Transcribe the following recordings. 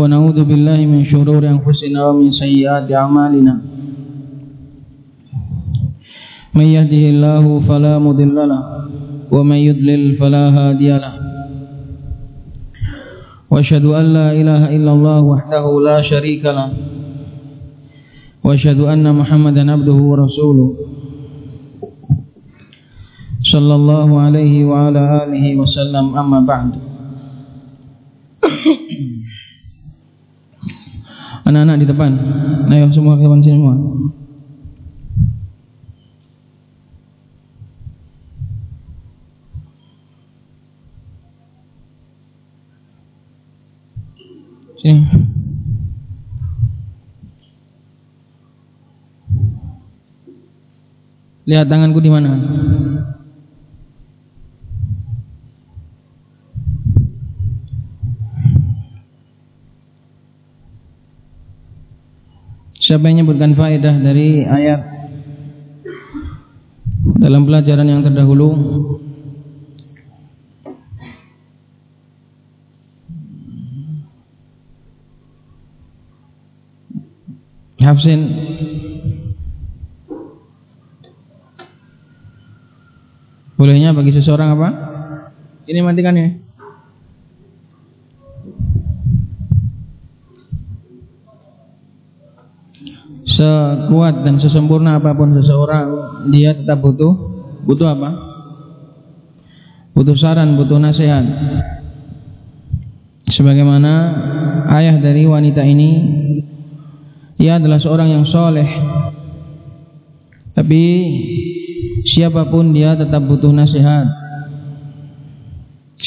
ونعوذ بالله من شرور أنفسنا ومن سيئات أعمالنا. من يهده الله فلا مضل له ومن يضلل فلا هادي له. وأشهد أن لا إله إلا الله وحده لا شريك له. وأشهد أن محمدا عبده ورسوله. صلى الله عليه وعلى آله وسلم. أما بعد. Anak-anak di depan. Ayo semua ke depan semua. Sini. Lihat tanganku di mana Siapa yang menyebutkan faedah dari ayat dalam pelajaran yang terdahulu? Hafsin Bolehnya bagi seseorang apa? Ini matikan ini sekuat dan sesempurna apa pun seseorang dia tetap butuh. Butuh apa? Butuh saran butuh nasihat. Sebagaimana ayah dari wanita ini ia adalah seorang yang soleh. Tapi siapa pun dia tetap butuh nasihat.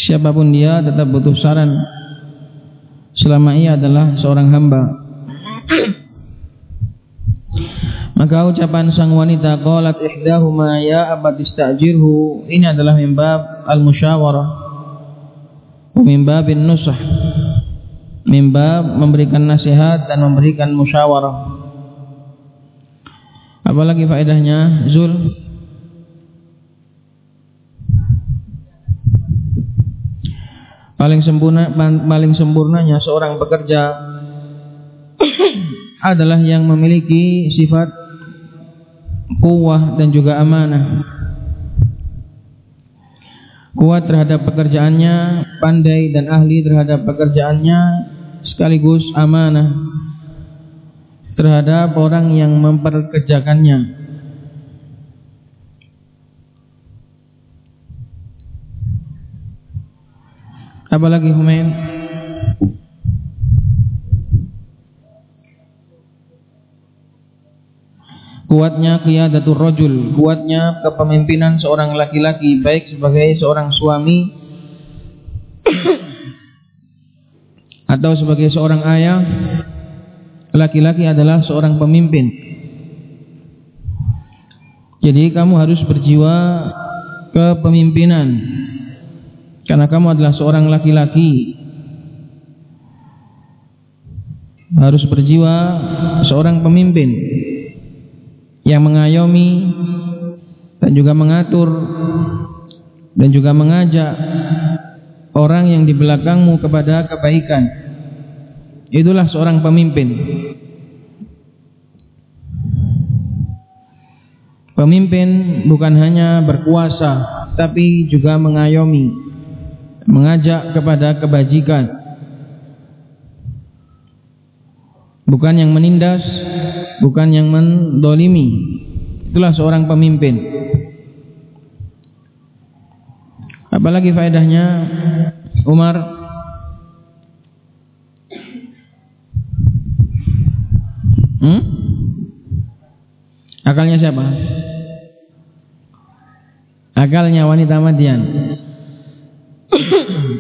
Siapa pun dia tetap butuh saran. Selama ia adalah seorang hamba maka ucapan sang wanita qalat ihdahuma ya abad istajirhu. Ini adalah mimbab al-musyawarah. Mimbabin nusah mimbab memberikan nasihat dan memberikan musyawarah. Apalagi faedahnya zul? Paling sempurna paling sempurnanya seorang pekerja adalah yang memiliki sifat kuah dan juga amanah. Kuat terhadap pekerjaannya pandai dan ahli terhadap pekerjaannya sekaligus amanah terhadap orang yang memperkerjakannya. Apalagi Humain kuatnya qiyadatul rajul, kuatnya kepemimpinan seorang laki-laki baik sebagai seorang suami atau sebagai seorang ayah. Laki-laki adalah seorang pemimpin. Jadi kamu harus berjiwa kepemimpinan. Karena kamu adalah seorang laki-laki. Harus berjiwa seorang pemimpin yang mengayomi dan juga mengatur dan juga mengajak orang yang di belakangmu kepada kebaikan. Itulah seorang pemimpin. Pemimpin bukan hanya berkuasa tapi juga mengayomi, mengajak kepada kebajikan. Bukan yang menindas bukan yang mendolimi. Itulah seorang pemimpin. Apalagi faedahnya Umar. Hmm? akalnya siapa? Akalnya wanita Madian.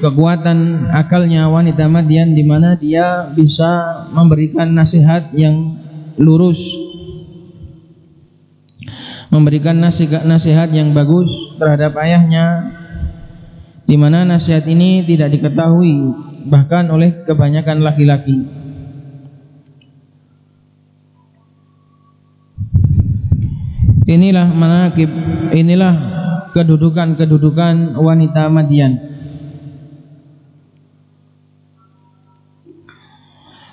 Kekuatan akalnya wanita Madian di mana dia bisa memberikan nasihat yang lurus. Memberikan nasihat yang bagus terhadap ayahnya di mana nasihat ini tidak diketahui bahkan oleh kebanyakan laki-laki. Inilah manakib inilah kedudukan-kedudukan wanita Madian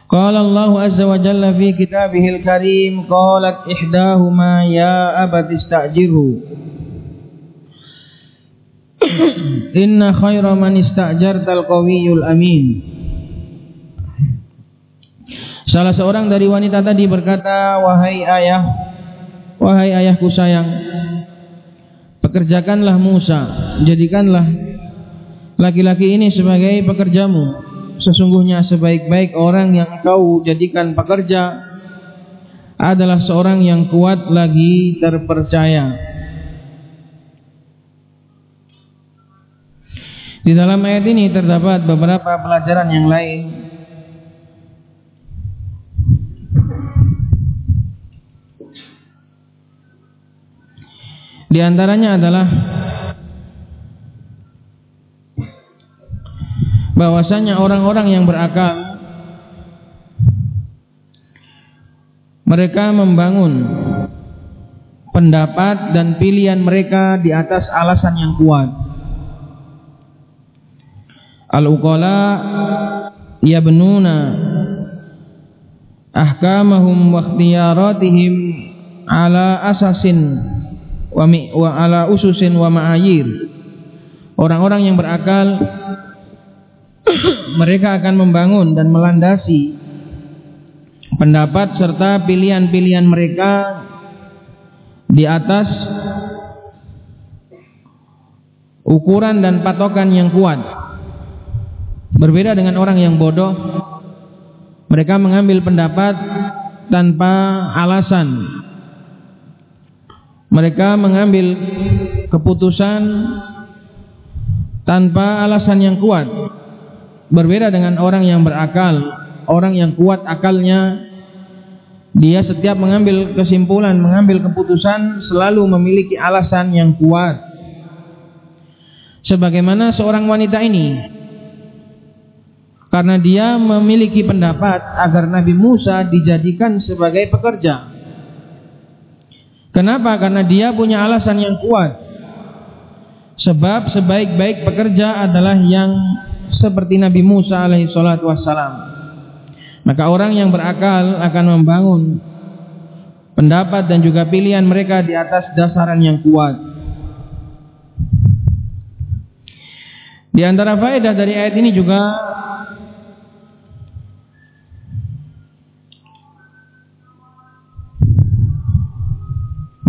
قال الله عز وجل في كتابه الكريم قالت إحداهما يا أبت استأجره إن خير من استأجرت القوي الأمين Salah seorang dari wanita tadi berkata, "Wahai ayah, wahai ayahku sayang, pekerjakanlah Musa, jadikanlah laki-laki ini sebagai pekerjamu." Sesungguhnya sebaik-baik orang yang kau jadikan pekerja adalah seorang yang kuat lagi terpercaya. Di dalam ayat ini terdapat beberapa pelajaran yang lain. Di antaranya adalah bahwasanya orang-orang yang berakal mereka membangun pendapat dan pilihan mereka di atas alasan yang kuat. Al-uqala yabnuna ahkamahum wa ikhtiyaratihim ala asasin wa, wa ala ususin wa ma'ayir. Orang-orang yang berakal mereka akan membangun dan melandasi pendapat serta pilihan-pilihan mereka di atas ukuran dan patokan yang kuat. Berbeda dengan orang yang bodoh, mereka mengambil pendapat tanpa alasan. Mereka mengambil keputusan tanpa alasan yang kuat Berbeda dengan orang yang berakal, orang yang kuat akalnya, dia setiap mengambil kesimpulan, mengambil keputusan selalu memiliki alasan yang kuat. Sebagaimana seorang wanita ini karena dia memiliki pendapat agar Nabi Musa dijadikan sebagai pekerja. Kenapa? Karena dia punya alasan yang kuat. Sebab sebaik-baik pekerja adalah yang seperti Nabi Musa alaihi salatu wassalam. Maka orang yang berakal akan membangun pendapat dan juga pilihan mereka di atas dasaran yang kuat. Di antara faedah dari ayat ini juga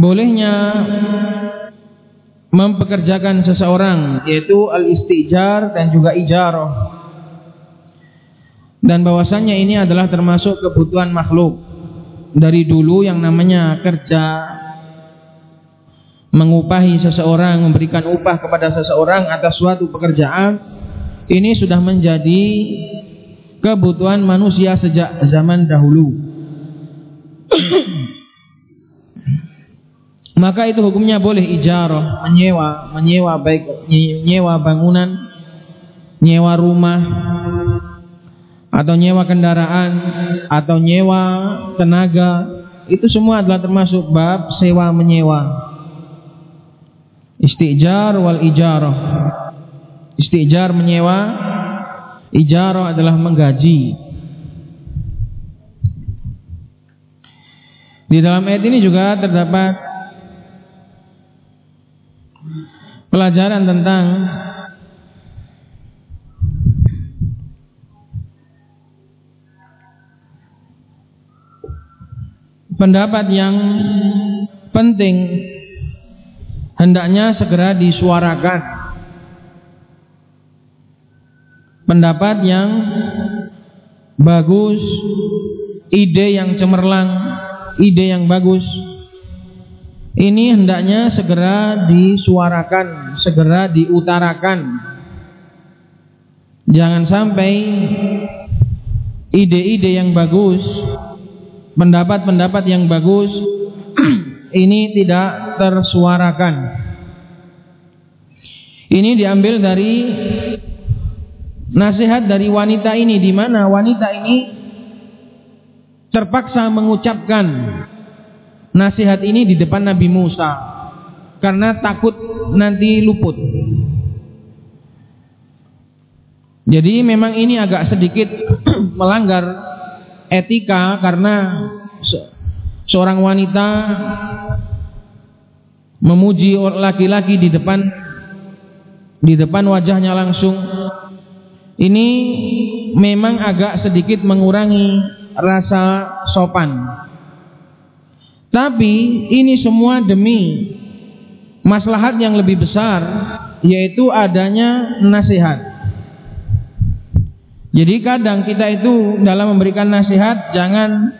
bolehnya mempekerjakan seseorang yaitu al-istijar dan juga ijarah. Dan bahwasannya ini adalah termasuk kebutuhan makhluk dari dulu yang namanya kerja. Mengupahi seseorang memberikan upah kepada seseorang atas suatu pekerjaan ini sudah menjadi kebutuhan manusia sejak zaman dahulu maka itu hukumnya boleh ijarah, menyewa, menyewa baik menyewa bangunan, nyewa rumah atau nyewa kendaraan atau nyewa tenaga, itu semua adalah termasuk bab sewa menyewa. Istijar wal ijarah. Istijar menyewa, ijarah adalah menggaji. Di dalam ayat ini juga terdapat pelajaran tentang pendapat yang penting hendaknya segera disuarakan. Pendapat yang bagus ide yang cemerlang ide yang bagus ini hendaknya segera disuarakan, segera diutarakan. Jangan sampai ide-ide yang bagus, pendapat-pendapat yang bagus ini tidak tersuarakan. Ini diambil dari nasihat dari wanita ini di mana wanita ini terpaksa mengucapkan nasihat ini di depan Nabi Musa karena takut nanti luput. Jadi memang ini agak sedikit melanggar etika karena seorang wanita memuji laki-laki di depan di depan wajahnya langsung ini memang agak sedikit mengurangi rasa sopan. Tapi ini semua demi maslahat yang lebih besar yaitu adanya nasihat. Jadi kadang kita itu dalam memberikan nasihat jangan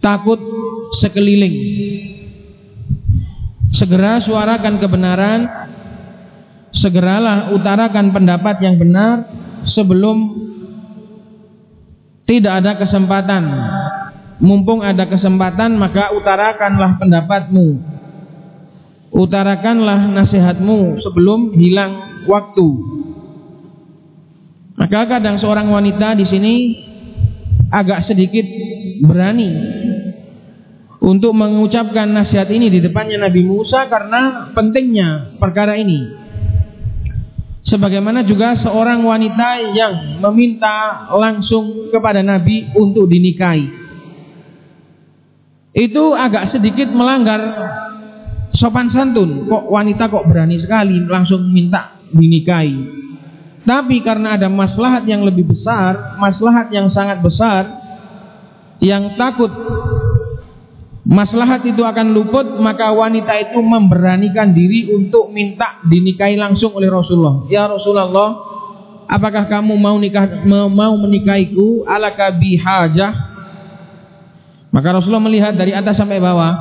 takut sekeliling. Segera suarakan kebenaran, segeralah utarakan pendapat yang benar sebelum tidak ada kesempatan. Mumpung ada kesempatan maka utarakanlah pendapatmu. Utarakanlah nasihatmu sebelum hilang waktu. Maka kadang seorang wanita di sini agak sedikit berani untuk mengucapkan nasihat ini di depannya Nabi Musa karena pentingnya perkara ini. Sebagaimana juga seorang wanita yang meminta langsung kepada Nabi untuk dinikahi. Itu agak sedikit melanggar sopan santun. Kok wanita kok berani sekali langsung minta dinikahi. Tapi karena ada maslahat yang lebih besar, maslahat yang sangat besar, yang takut maslahat itu akan luput, maka wanita itu memberanikan diri untuk minta dinikahi langsung oleh Rasulullah. Ya Rasulullah, apakah kamu mau nikah mau menikahiku ala bihajah? Maka Rasulullah melihat dari atas sampai bawah.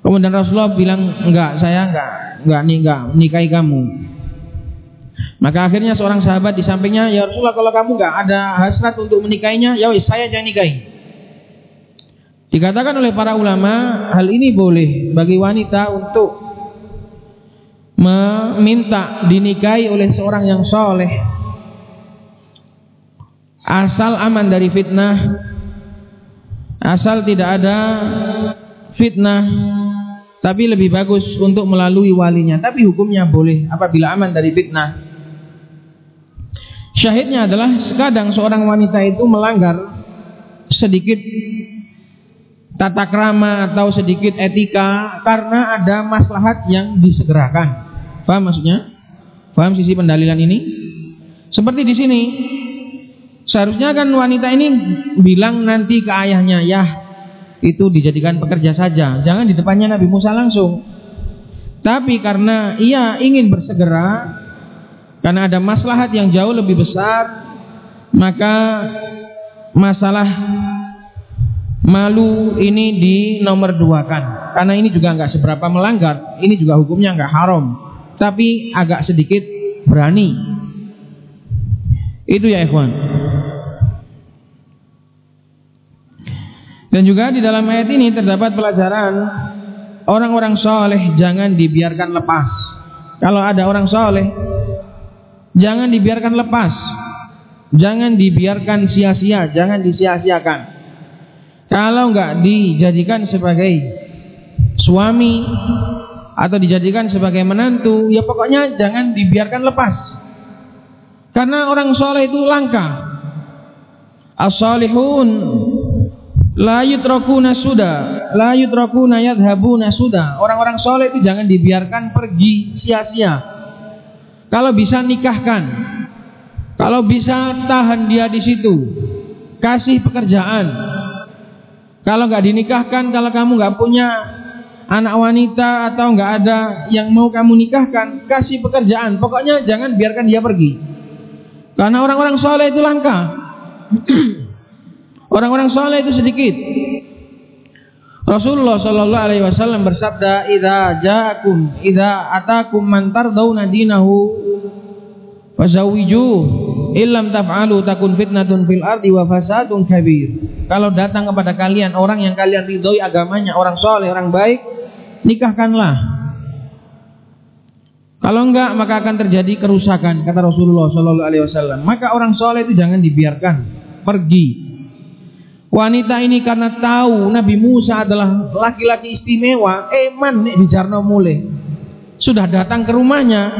Kemudian Rasulullah bilang, "Enggak, saya enggak, enggak nih enggak menikahi kamu." Maka akhirnya seorang sahabat di sampingnya, ya Rasulullah kalau kamu nggak ada hasrat untuk menikahinya, ya wis saya jangan nikahi. Dikatakan oleh para ulama, hal ini boleh bagi wanita untuk meminta dinikahi oleh seorang yang soleh, asal aman dari fitnah, asal tidak ada fitnah, tapi lebih bagus untuk melalui walinya. Tapi hukumnya boleh apabila aman dari fitnah. Syahidnya adalah kadang seorang wanita itu melanggar sedikit tata krama atau sedikit etika karena ada maslahat yang disegerakan. Paham maksudnya? Paham sisi pendalilan ini? Seperti di sini, seharusnya kan wanita ini bilang nanti ke ayahnya, ya itu dijadikan pekerja saja, jangan di depannya Nabi Musa langsung. Tapi karena ia ingin bersegera, karena ada maslahat yang jauh lebih besar, maka masalah malu ini di nomor dua kan. Karena ini juga nggak seberapa melanggar, ini juga hukumnya nggak haram, tapi agak sedikit berani. Itu ya ikhwan. Dan juga di dalam ayat ini terdapat pelajaran orang-orang soleh jangan dibiarkan lepas. Kalau ada orang soleh Jangan dibiarkan lepas. Jangan dibiarkan sia-sia, jangan disia-siakan. Kalau enggak dijadikan sebagai suami atau dijadikan sebagai menantu, ya pokoknya jangan dibiarkan lepas. Karena orang soleh itu langka. As-salihun la yutrakuna sudah, la yutrakuna yadhabuna sudah. Orang-orang soleh itu jangan dibiarkan pergi sia-sia. Kalau bisa nikahkan. Kalau bisa tahan dia di situ. Kasih pekerjaan. Kalau nggak dinikahkan, kalau kamu nggak punya anak wanita atau nggak ada yang mau kamu nikahkan, kasih pekerjaan. Pokoknya jangan biarkan dia pergi. Karena orang-orang soleh itu langka. Orang-orang soleh itu sedikit. Rasulullah Shallallahu Alaihi Wasallam bersabda, "Ida ja'akum, ida atakum mantar tardawna dinahu, fasawiju, illam taf'alu takun fitnatun fil ardi wa fasadun kabir." Kalau datang kepada kalian orang yang kalian ridhoi agamanya, orang soleh, orang baik, nikahkanlah. Kalau enggak maka akan terjadi kerusakan kata Rasulullah Shallallahu Alaihi Wasallam. Maka orang soleh itu jangan dibiarkan pergi Wanita ini karena tahu Nabi Musa adalah laki-laki istimewa, eman nih Jarno mulai. Sudah datang ke rumahnya.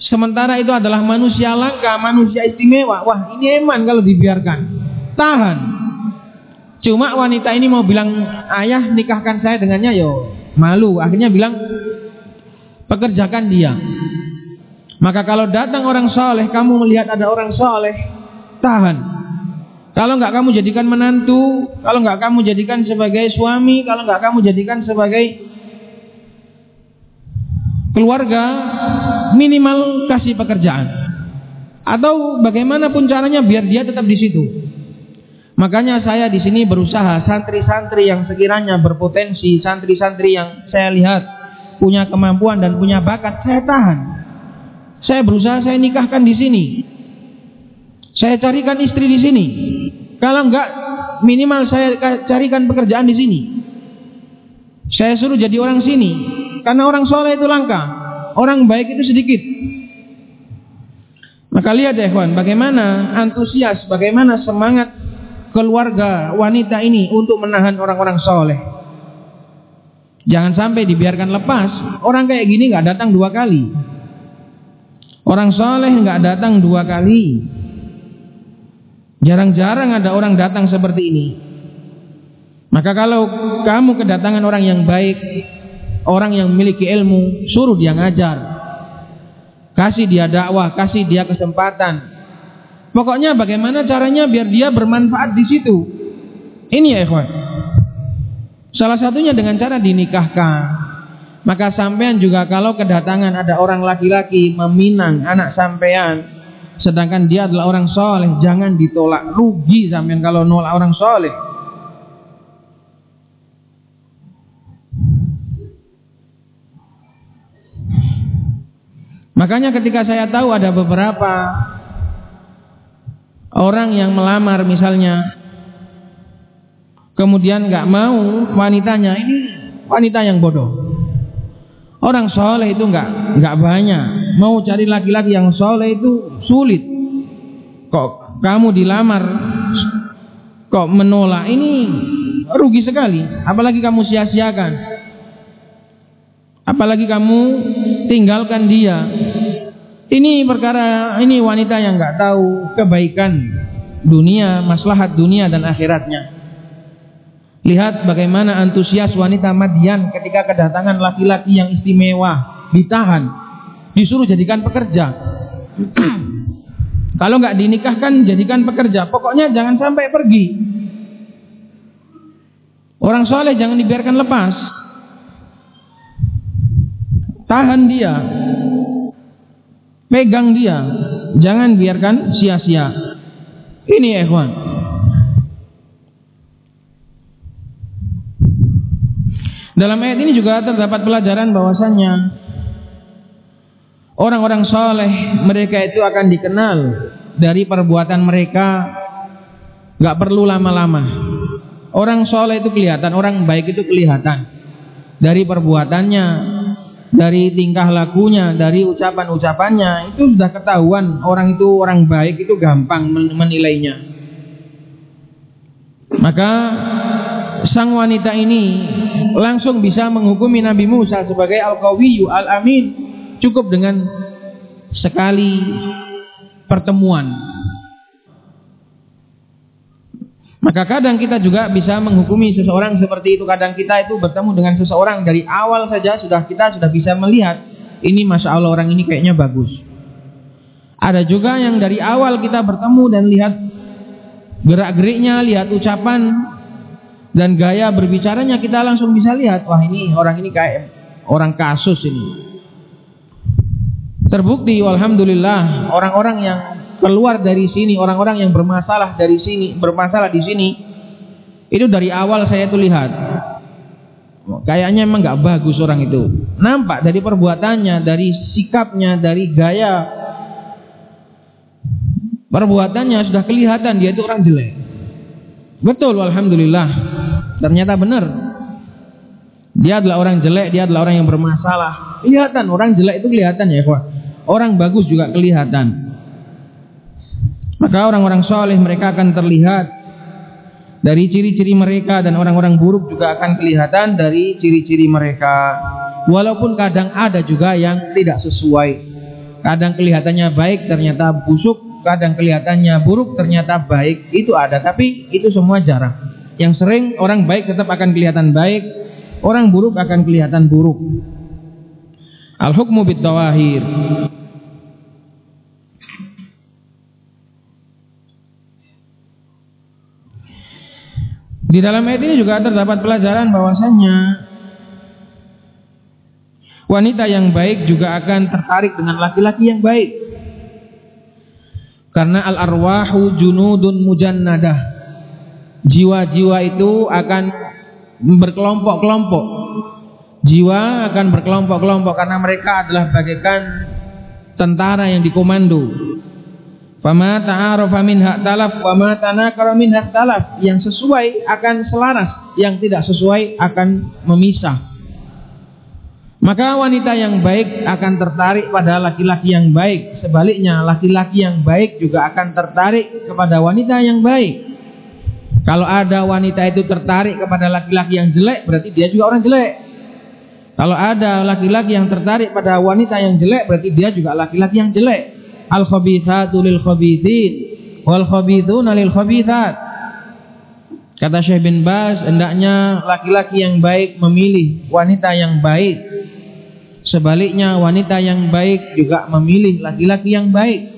Sementara itu adalah manusia langka, manusia istimewa. Wah, ini eman kalau dibiarkan. Tahan. Cuma wanita ini mau bilang, ayah nikahkan saya dengannya yo malu. Akhirnya bilang, pekerjakan dia. Maka kalau datang orang soleh, kamu melihat ada orang soleh, tahan. Kalau nggak kamu jadikan menantu, kalau nggak kamu jadikan sebagai suami, kalau nggak kamu jadikan sebagai keluarga, minimal kasih pekerjaan. Atau bagaimanapun caranya biar dia tetap di situ. Makanya saya di sini berusaha santri-santri yang sekiranya berpotensi, santri-santri yang saya lihat punya kemampuan dan punya bakat, saya tahan. Saya berusaha saya nikahkan di sini. Saya carikan istri di sini. Kalau enggak minimal saya carikan pekerjaan di sini. Saya suruh jadi orang sini. Karena orang soleh itu langka. Orang baik itu sedikit. Maka lihat ya kawan, bagaimana antusias, bagaimana semangat keluarga wanita ini untuk menahan orang-orang soleh. Jangan sampai dibiarkan lepas. Orang kayak gini nggak datang dua kali. Orang soleh nggak datang dua kali. Jarang-jarang ada orang datang seperti ini. Maka kalau kamu kedatangan orang yang baik, orang yang memiliki ilmu, suruh dia ngajar. Kasih dia dakwah, kasih dia kesempatan. Pokoknya bagaimana caranya biar dia bermanfaat di situ. Ini ya ikhwan. Salah satunya dengan cara dinikahkan. Maka sampean juga kalau kedatangan ada orang laki-laki meminang anak sampean, sedangkan dia adalah orang soleh jangan ditolak. Rugi sampean kalau nolak orang soleh. Makanya ketika saya tahu ada beberapa orang yang melamar misalnya kemudian nggak mau wanitanya ini wanita yang bodoh. Orang soleh itu nggak nggak banyak. Mau cari laki-laki yang soleh itu sulit. Kok kamu dilamar, kok menolak ini rugi sekali. Apalagi kamu sia-siakan. Apalagi kamu tinggalkan dia. Ini perkara ini wanita yang nggak tahu kebaikan dunia, maslahat dunia dan akhiratnya. Lihat bagaimana antusias wanita Madian ketika kedatangan laki-laki yang istimewa, ditahan, disuruh jadikan pekerja. Kalau nggak dinikahkan, jadikan pekerja. Pokoknya jangan sampai pergi. Orang soleh jangan dibiarkan lepas. Tahan dia, pegang dia, jangan biarkan sia-sia. Ini ya, ikhwan. Dalam ayat ini juga terdapat pelajaran bahwasannya orang-orang soleh mereka itu akan dikenal dari perbuatan mereka nggak perlu lama-lama. Orang soleh itu kelihatan, orang baik itu kelihatan dari perbuatannya, dari tingkah lakunya, dari ucapan-ucapannya itu sudah ketahuan orang itu orang baik itu gampang menilainya. Maka sang wanita ini langsung bisa menghukumi Nabi Musa sebagai Al-Qawiyyu Al-Amin cukup dengan sekali pertemuan. Maka kadang kita juga bisa menghukumi seseorang seperti itu. Kadang kita itu bertemu dengan seseorang dari awal saja sudah kita sudah bisa melihat ini masya Allah orang ini kayaknya bagus. Ada juga yang dari awal kita bertemu dan lihat gerak geriknya, lihat ucapan dan gaya berbicaranya kita langsung bisa lihat wah ini orang ini kayak orang kasus ini terbukti alhamdulillah orang-orang yang keluar dari sini orang-orang yang bermasalah dari sini bermasalah di sini itu dari awal saya tuh lihat kayaknya emang nggak bagus orang itu nampak dari perbuatannya dari sikapnya dari gaya perbuatannya sudah kelihatan dia itu orang jelek betul alhamdulillah Ternyata benar. Dia adalah orang jelek, dia adalah orang yang bermasalah. Kelihatan orang jelek itu kelihatan ya, kawan. Orang bagus juga kelihatan. Maka orang-orang soleh mereka akan terlihat dari ciri-ciri mereka dan orang-orang buruk juga akan kelihatan dari ciri-ciri mereka. Walaupun kadang ada juga yang tidak sesuai. Kadang kelihatannya baik ternyata busuk, kadang kelihatannya buruk ternyata baik, itu ada, tapi itu semua jarang. Yang sering orang baik tetap akan kelihatan baik, orang buruk akan kelihatan buruk. Al-hukmu bit-tawahir. Di dalam ayat ini juga terdapat pelajaran bahwasanya wanita yang baik juga akan tertarik dengan laki-laki yang baik. Karena al-arwahu junudun mujannadah. Jiwa-jiwa itu akan berkelompok-kelompok. Jiwa akan berkelompok-kelompok karena mereka adalah bagaikan tentara yang dikomando. Fama talaf. Yang sesuai akan selaras, yang tidak sesuai akan memisah. Maka wanita yang baik akan tertarik pada laki-laki yang baik. Sebaliknya, laki-laki yang baik juga akan tertarik kepada wanita yang baik. Kalau ada wanita itu tertarik kepada laki-laki yang jelek, berarti dia juga orang jelek. Kalau ada laki-laki yang tertarik pada wanita yang jelek, berarti dia juga laki-laki yang jelek. Al khabithatu lil khabithin wal khabithuna lil khabithat kata Syekh bin Baz hendaknya laki-laki yang baik memilih wanita yang baik. Sebaliknya wanita yang baik juga memilih laki-laki yang baik.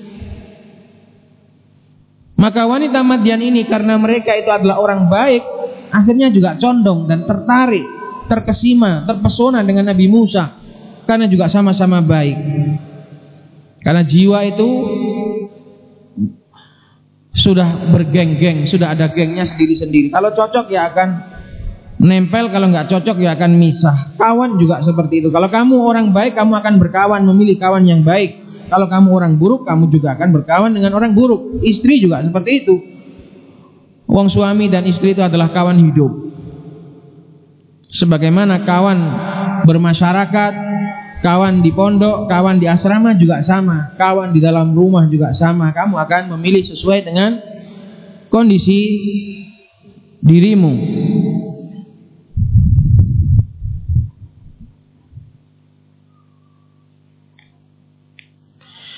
Maka wanita Madian ini karena mereka itu adalah orang baik akhirnya juga condong dan tertarik terkesima terpesona dengan Nabi Musa karena juga sama-sama baik karena jiwa itu sudah bergeng-geng, sudah ada gengnya sendiri-sendiri. Kalau cocok ya akan nempel, kalau nggak cocok ya akan misah. Kawan juga seperti itu. Kalau kamu orang baik, kamu akan berkawan, memilih kawan yang baik. Kalau kamu orang buruk, kamu juga akan berkawan dengan orang buruk. Istri juga seperti itu. Wong suami dan istri itu adalah kawan hidup. Sebagaimana kawan bermasyarakat, kawan di pondok, kawan di asrama juga sama, kawan di dalam rumah juga sama. Kamu akan memilih sesuai dengan kondisi dirimu.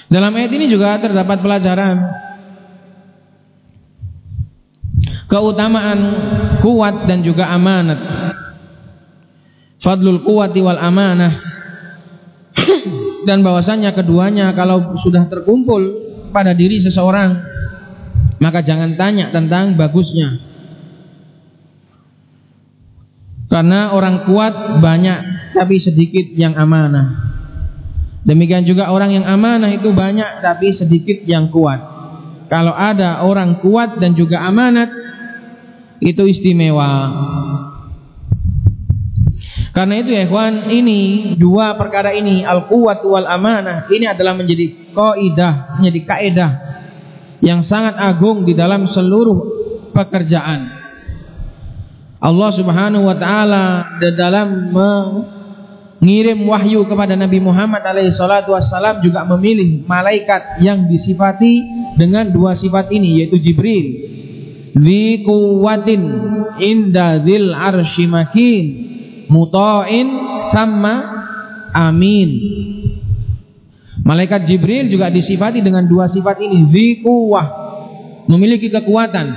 Dalam ayat ini juga terdapat pelajaran keutamaan kuat dan juga amanat. Fadlul kuwati wal amanah. Dan bahwasanya keduanya kalau sudah terkumpul pada diri seseorang maka jangan tanya tentang bagusnya. Karena orang kuat banyak tapi sedikit yang amanah. Demikian juga orang yang amanah itu banyak tapi sedikit yang kuat. Kalau ada orang kuat dan juga amanat itu istimewa karena itu ya ikhwan, ini dua perkara ini al-quwwat wal amanah ini adalah menjadi kaidah, menjadi kaidah yang sangat agung di dalam seluruh pekerjaan. Allah Subhanahu wa taala dalam mengirim wahyu kepada Nabi Muhammad alaihi salatu juga memilih malaikat yang disifati dengan dua sifat ini yaitu Jibril. Dzi quwwatin inda dzil arsy makin muta'in sama amin. Malaikat Jibril juga disifati dengan dua sifat ini, zikuwah, memiliki kekuatan.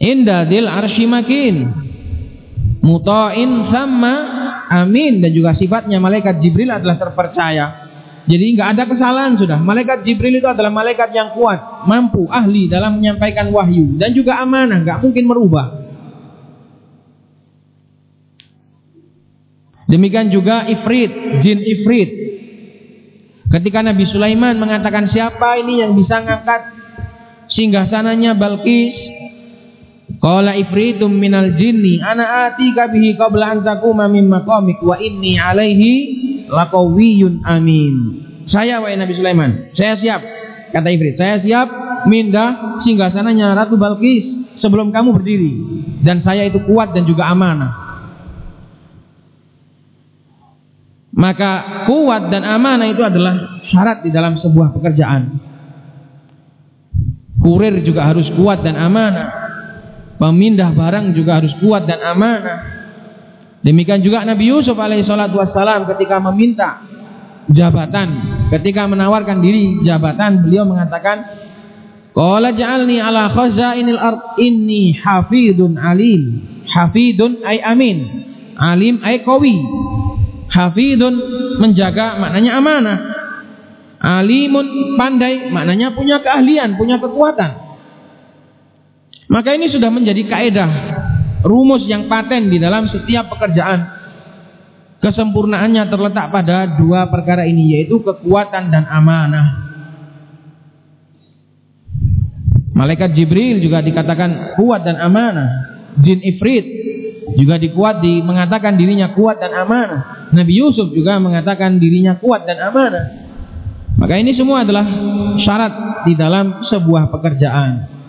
Inda dil arsy makin. Muta'in sama amin dan juga sifatnya malaikat Jibril adalah terpercaya. Jadi nggak ada kesalahan sudah. Malaikat Jibril itu adalah malaikat yang kuat, mampu, ahli dalam menyampaikan wahyu dan juga amanah, nggak mungkin merubah. Demikian juga Ifrit, jin Ifrit. Ketika Nabi Sulaiman mengatakan siapa ini yang bisa ngangkat singgah sananya Balkis? Qala ifritum minal jinni ana atika bihi qabla an takuma min maqamik wa inni alaihi laqawiyyun amin. Saya wahai Nabi Sulaiman, saya siap. Kata Ifrit, saya siap mindah singgah sananya Ratu Balkis sebelum kamu berdiri dan saya itu kuat dan juga amanah. Maka kuat dan amanah itu adalah syarat di dalam sebuah pekerjaan. Kurir juga harus kuat dan amanah. Pemindah barang juga harus kuat dan amanah. Demikian juga Nabi Yusuf alaihi salatu wassalam ketika meminta jabatan ketika menawarkan diri jabatan beliau mengatakan Qala ja'alni ala khazainil ard inni hafidun alim hafidun ay amin alim ay qawi hafidun menjaga maknanya amanah alimun pandai maknanya punya keahlian punya kekuatan maka ini sudah menjadi kaedah rumus yang paten di dalam setiap pekerjaan Kesempurnaannya terletak pada dua perkara ini yaitu kekuatan dan amanah. Malaikat Jibril juga dikatakan kuat dan amanah. Jin Ifrit juga dikuat di mengatakan dirinya kuat dan amanah. Nabi Yusuf juga mengatakan dirinya kuat dan amanah. Maka ini semua adalah syarat di dalam sebuah pekerjaan.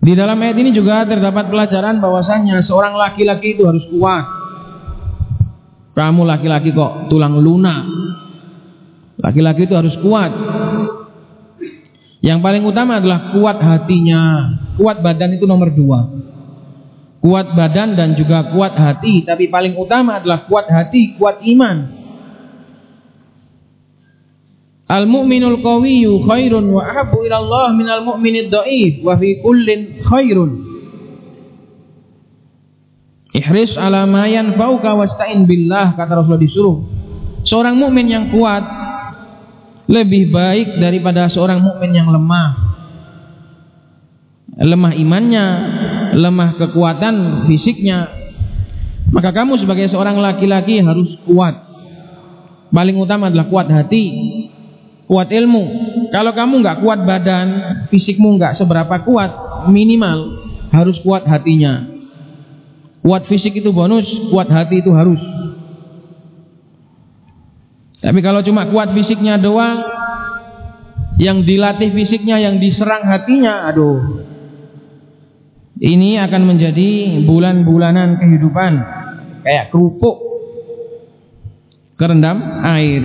Di dalam ayat ini juga terdapat pelajaran bahwasanya seorang laki-laki itu harus kuat. Kamu laki-laki kok tulang lunak. Laki-laki itu harus kuat. Yang paling utama adalah kuat hatinya. Kuat badan itu nomor dua. Kuat badan dan juga kuat hati. Tapi paling utama adalah kuat hati, kuat iman. Al-mu'minul qawiyyu khairun wa ahabbu ila Allah minal mu'minid dha'if wa fi kullin khairun. Ihris ala ma wasta'in billah kata Rasulullah disuruh. Seorang mukmin yang kuat lebih baik daripada seorang mukmin yang lemah. Lemah imannya, lemah kekuatan fisiknya. Maka kamu sebagai seorang laki-laki harus kuat. Paling utama adalah kuat hati, kuat ilmu. Kalau kamu nggak kuat badan, fisikmu nggak seberapa kuat, minimal harus kuat hatinya. Kuat fisik itu bonus, kuat hati itu harus. Tapi kalau cuma kuat fisiknya doang, yang dilatih fisiknya, yang diserang hatinya, aduh. Ini akan menjadi bulan-bulanan kehidupan kayak kerupuk kerendam air,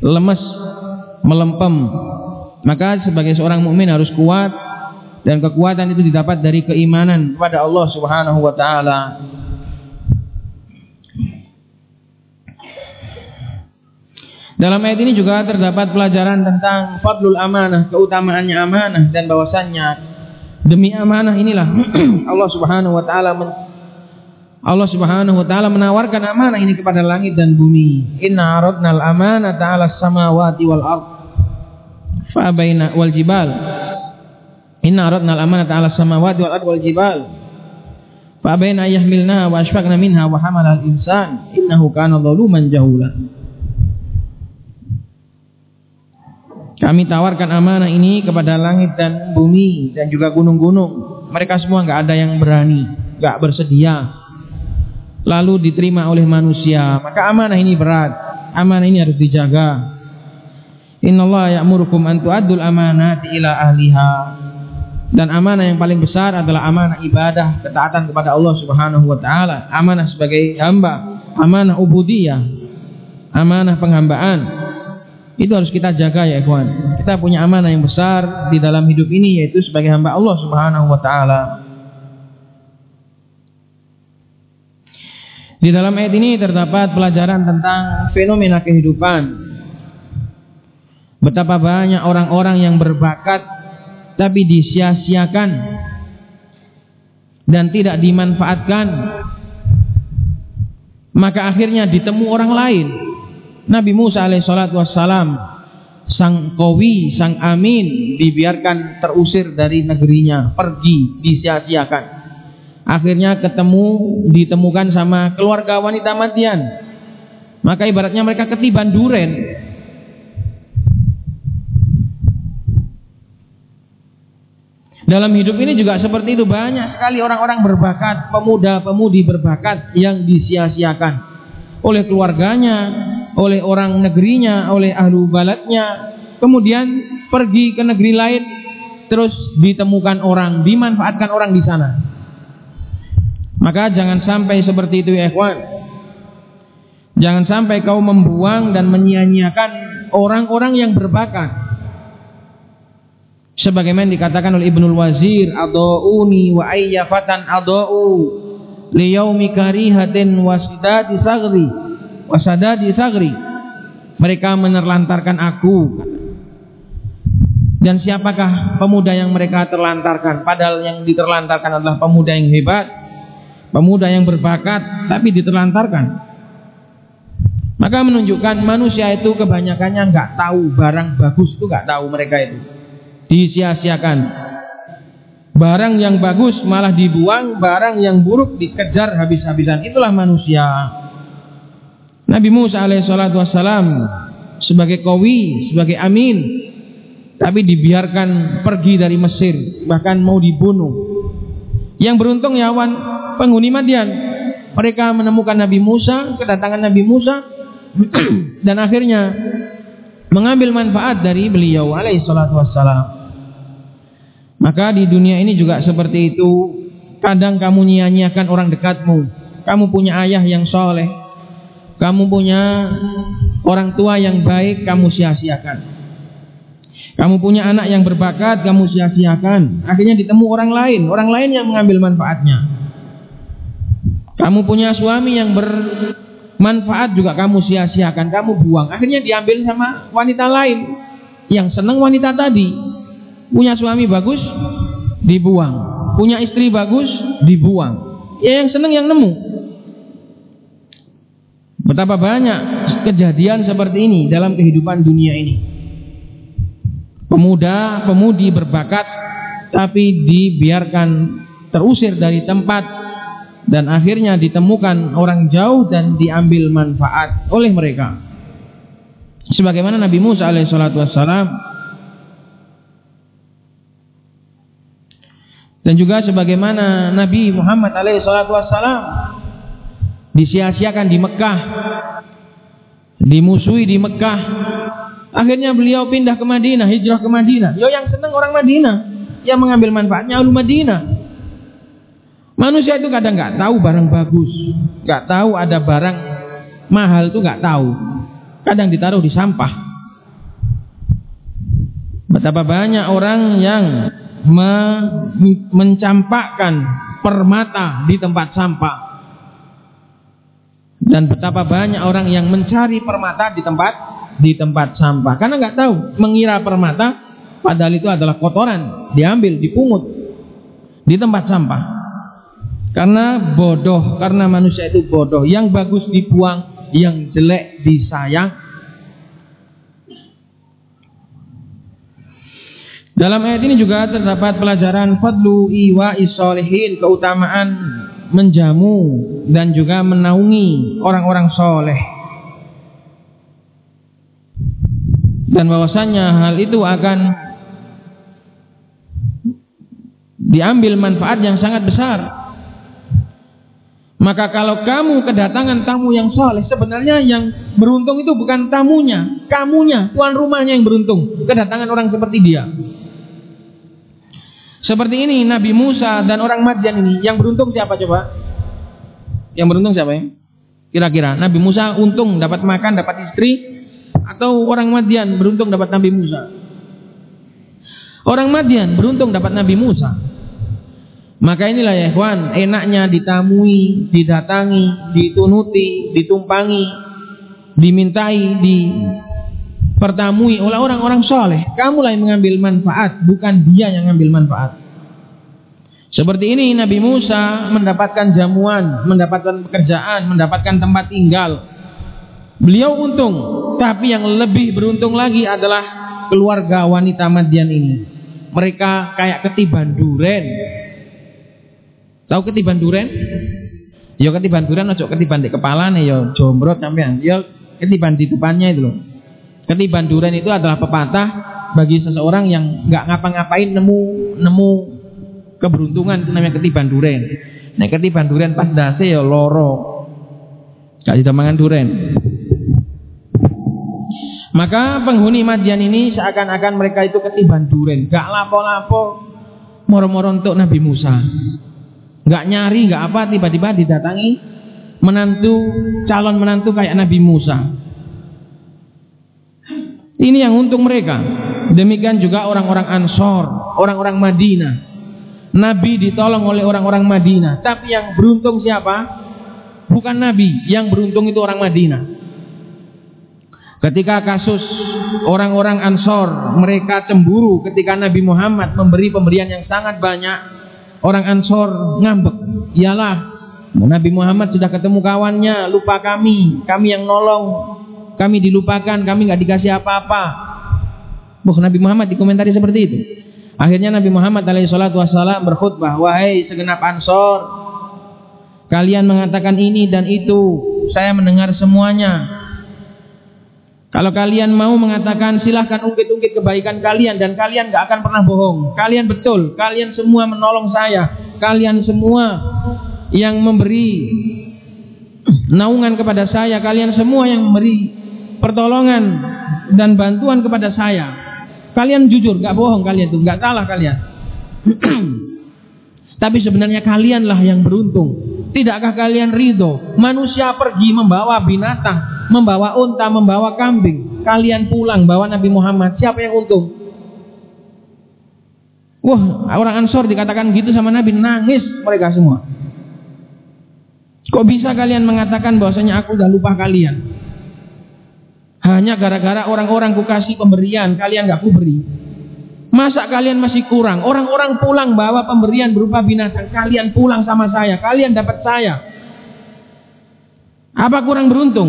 lemes melempem. Maka sebagai seorang mukmin harus kuat dan kekuatan itu didapat dari keimanan kepada Allah Subhanahu wa taala. Dalam ayat ini juga terdapat pelajaran tentang fadlul amanah, keutamaannya amanah dan bahwasannya demi amanah inilah Allah Subhanahu wa taala Allah Subhanahu wa taala menawarkan amanah ini kepada langit dan bumi. Inna aradnal amanata 'alas samawati wal ard fa baina wal jibal. Inna aradnal amanata 'alas samawati wal ard wal jibal. Fa baina yahmilnaha wa ashfaqna minha wa hamalal insan innahu kana zaluman jahula. Kami tawarkan amanah ini kepada langit dan bumi dan juga gunung-gunung. Mereka semua enggak ada yang berani, enggak bersedia. Lalu diterima oleh manusia. Maka amanah ini berat. Amanah ini harus dijaga. Innallaha ya'murukum an tu'addul amanati ila ahliha. Dan amanah yang paling besar adalah amanah ibadah ketaatan kepada Allah Subhanahu wa taala. Amanah sebagai hamba. Amanah ubudiyah. Amanah penghambaan itu harus kita jaga ya ikhwan kita punya amanah yang besar di dalam hidup ini yaitu sebagai hamba Allah Subhanahu wa taala Di dalam ayat ini terdapat pelajaran tentang fenomena kehidupan. Betapa banyak orang-orang yang berbakat tapi disia-siakan dan tidak dimanfaatkan. Maka akhirnya ditemu orang lain. Nabi Musa alaihissalatu wassalam sang kowi, sang amin dibiarkan terusir dari negerinya, pergi, disia-siakan. Akhirnya ketemu ditemukan sama keluarga wanita Madian maka ibaratnya mereka ketiban duren. Dalam hidup ini juga seperti itu. Banyak sekali orang-orang berbakat pemuda-pemudi berbakat yang disia-siakan oleh keluarganya oleh orang negerinya oleh ahlu balatnya kemudian pergi ke negeri lain terus ditemukan orang dimanfaatkan orang di sana maka jangan sampai seperti itu ya ikhwan. Jangan sampai kau membuang dan menyia-nyiakan orang-orang yang berbakat. Sebagaimana dikatakan oleh Ibnul Wazir, "Adauuni wa ayyafatan adau liyaumi karihatin wasidati sagri Wasada di sagri. Mereka menerlantarkan aku. Dan siapakah pemuda yang mereka terlantarkan? Padahal yang diterlantarkan adalah pemuda yang hebat, pemuda yang berbakat, tapi diterlantarkan. Maka menunjukkan manusia itu kebanyakannya nggak tahu barang bagus itu nggak tahu mereka itu disia-siakan. Barang yang bagus malah dibuang, barang yang buruk dikejar habis-habisan. Itulah manusia. Nabi Musa alaihissalatu wassalam sebagai kawi, sebagai amin, tapi dibiarkan pergi dari Mesir, bahkan mau dibunuh. Yang beruntung ya wan penghuni Madian. Mereka menemukan Nabi Musa, kedatangan Nabi Musa, dan akhirnya mengambil manfaat dari beliau alaihi salatu wassalam. Maka di dunia ini juga seperti itu. Kadang kamu nyanyiakan orang dekatmu. Kamu punya ayah yang soleh. Kamu punya orang tua yang baik, kamu sia-siakan. Kamu punya anak yang berbakat, kamu sia-siakan. Akhirnya ditemu orang lain, orang lain yang mengambil manfaatnya. Kamu punya suami yang ber manfaat juga kamu sia-siakan, kamu buang. Akhirnya diambil sama wanita lain yang senang wanita tadi. Punya suami bagus, dibuang. Punya istri bagus, dibuang. Ya yang senang yang nemu. Betapa banyak kejadian seperti ini dalam kehidupan dunia ini. Pemuda, pemudi berbakat tapi dibiarkan terusir dari tempat dan akhirnya ditemukan orang jauh dan diambil manfaat oleh mereka. Sebagaimana Nabi Musa alaihissalatu wassalam dan juga sebagaimana Nabi Muhammad alaihissalatu wassalam disia-siakan di Mekah, dimusuhi di Mekah. Akhirnya beliau pindah ke Madinah, hijrah ke Madinah. Yo yang senang orang Madinah, yang mengambil manfaatnya alumni Madinah. Manusia itu kadang nggak tahu barang bagus, nggak tahu ada barang mahal itu nggak tahu. Kadang ditaruh di sampah. Betapa banyak orang yang me mencampakkan permata di tempat sampah. Dan betapa banyak orang yang mencari permata di tempat di tempat sampah karena nggak tahu mengira permata padahal itu adalah kotoran diambil dipungut di tempat sampah karena bodoh, karena manusia itu bodoh. Yang bagus dibuang, yang jelek disayang. Dalam ayat ini juga terdapat pelajaran fadlu iwa isolihin, keutamaan menjamu dan juga menaungi orang-orang soleh. Dan bahwasannya hal itu akan diambil manfaat yang sangat besar maka kalau kamu kedatangan tamu yang soleh, sebenarnya yang beruntung itu bukan tamunya, kamunya, tuan rumahnya yang beruntung. Kedatangan orang seperti dia. Seperti ini Nabi Musa dan orang Madian ini, yang beruntung siapa coba? Yang beruntung siapa ya? Kira-kira Nabi Musa untung dapat makan, dapat istri, atau orang Madian beruntung dapat Nabi Musa? Orang Madian beruntung dapat Nabi Musa. Maka inilah ya ikhwan, enaknya ditamui, didatangi, ditunuti, ditumpangi, dimintai, dipertamui oleh orang-orang soleh. Kamulah yang mengambil manfaat, bukan dia yang mengambil manfaat. Seperti ini Nabi Musa mendapatkan jamuan, mendapatkan pekerjaan, mendapatkan tempat tinggal. Beliau untung, tapi yang lebih beruntung lagi adalah keluarga wanita Madian ini. Mereka kayak ketiban duren, Tahu ketiban duren? Ya ketiban duren ojo ketiban di kepala nih ya jombrot sampean. Ya ketiban di depannya itu loh. Ketiban duren itu adalah pepatah bagi seseorang yang nggak ngapa-ngapain nemu nemu keberuntungan itu namanya ketiban duren. Nah ketiban duren pas dasi ya loro. Gak bisa mangan duren. Maka penghuni Madian ini seakan-akan mereka itu ketiban duren, gak lapo-lapo moro-moro untuk Nabi Musa nggak nyari nggak apa tiba-tiba didatangi menantu calon menantu kayak Nabi Musa ini yang untung mereka. Demikian juga orang-orang Ansor orang-orang Madinah. Nabi ditolong oleh orang-orang Madinah. Tapi yang beruntung siapa? Bukan Nabi. Yang beruntung itu orang Madinah. Ketika kasus orang-orang Ansor, mereka cemburu ketika Nabi Muhammad memberi pemberian yang sangat banyak. Orang Ansor ngambek. Iyalah, Nabi Muhammad sudah ketemu kawannya, lupa kami, kami yang nolong, kami dilupakan, kami nggak dikasih apa-apa. Buh, Nabi Muhammad dikomentari seperti itu. Akhirnya Nabi Muhammad alaihissalam berkhutbah, wahai segenap Ansor, kalian mengatakan ini dan itu, saya mendengar semuanya. Kalau kalian mau mengatakan silahkan ungkit-ungkit kebaikan kalian dan kalian gak akan pernah bohong. Kalian betul, kalian semua menolong saya. Kalian semua yang memberi naungan kepada saya. Kalian semua yang memberi pertolongan dan bantuan kepada saya. Kalian jujur, gak bohong kalian itu, gak salah kalian. Tapi sebenarnya kalianlah yang beruntung. Tidakkah kalian ridho? Manusia pergi membawa binatang membawa unta, membawa kambing, kalian pulang bawa Nabi Muhammad, siapa yang untung? Wah, orang Ansor dikatakan gitu sama Nabi, nangis mereka semua. Kok bisa kalian mengatakan bahwasanya aku udah lupa kalian? Hanya gara-gara orang-orang ku kasih pemberian, kalian gak ku beri. Masa kalian masih kurang? Orang-orang pulang bawa pemberian berupa binatang, kalian pulang sama saya, kalian dapat saya. Apa kurang beruntung?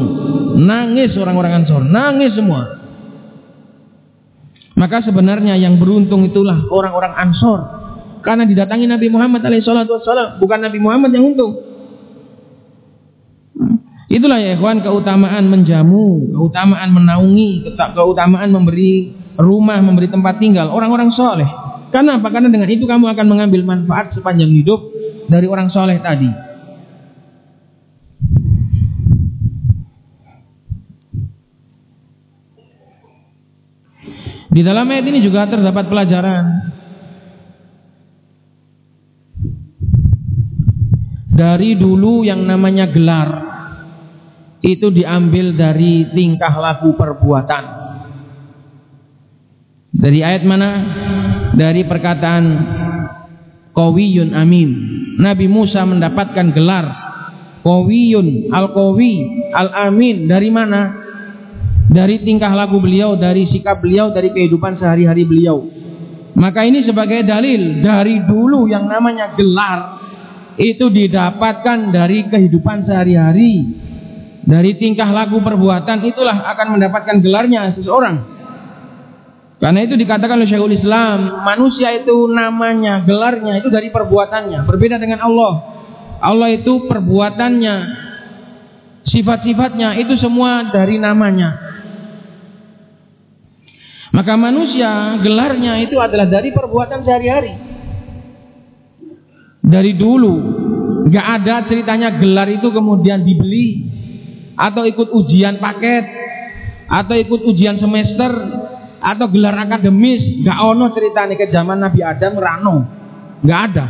Nangis orang-orang Ansor, nangis semua. Maka sebenarnya yang beruntung itulah orang-orang Ansor. Karena didatangi Nabi Muhammad alaihissalam, bukan Nabi Muhammad yang untung. Itulah ya ikhwan keutamaan menjamu, keutamaan menaungi, keutamaan memberi rumah, memberi tempat tinggal orang-orang soleh. Karena apa? Karena dengan itu kamu akan mengambil manfaat sepanjang hidup dari orang soleh tadi. Di dalam ayat ini juga terdapat pelajaran dari dulu yang namanya gelar itu diambil dari tingkah laku perbuatan. Dari ayat mana? Dari perkataan Qawiyun Amin. Nabi Musa mendapatkan gelar Qawiyun Al-Qawi Al-Amin dari mana? dari tingkah laku beliau, dari sikap beliau, dari kehidupan sehari-hari beliau. Maka ini sebagai dalil dari dulu yang namanya gelar itu didapatkan dari kehidupan sehari-hari. Dari tingkah laku perbuatan itulah akan mendapatkan gelarnya seseorang. Karena itu dikatakan oleh Syekhul Islam, manusia itu namanya, gelarnya itu dari perbuatannya. Berbeda dengan Allah. Allah itu perbuatannya, sifat-sifatnya itu semua dari namanya. Maka manusia gelarnya itu adalah dari perbuatan sehari-hari. Dari dulu nggak ada ceritanya gelar itu kemudian dibeli atau ikut ujian paket atau ikut ujian semester atau gelar akademis nggak ono ceritanya ke zaman Nabi Adam Rano nggak ada